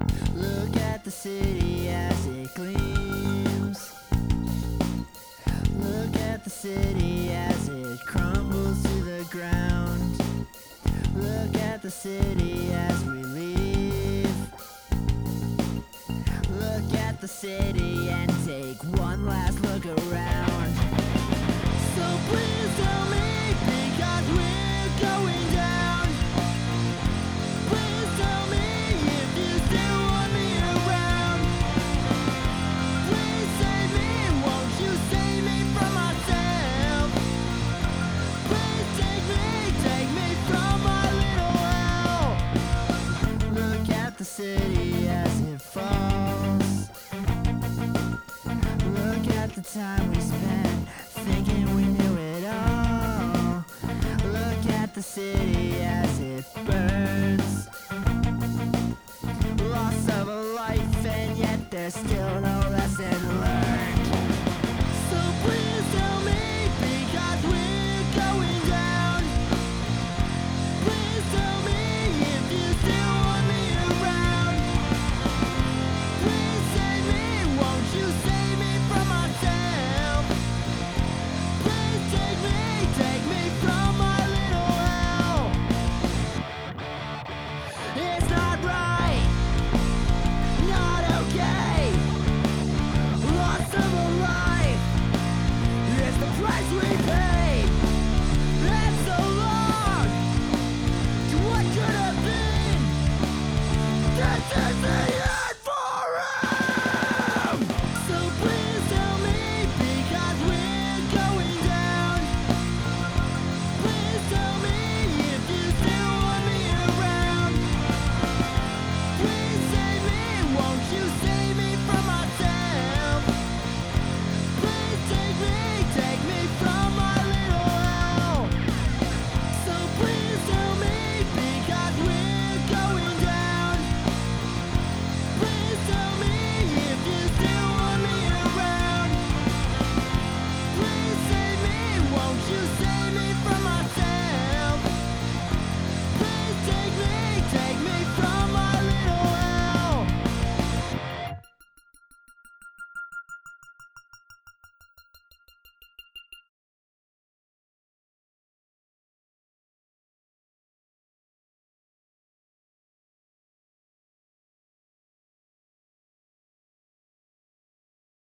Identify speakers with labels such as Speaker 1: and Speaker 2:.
Speaker 1: Look at the city as it gleams. Look at the city as it crumbles to the ground. Look at the city as we leave. Look at the city and take one last look around. the city as it falls. Look at the time we spent thinking we knew it all. Look at the city as it burns. Loss of a life, and yet there's still. It's not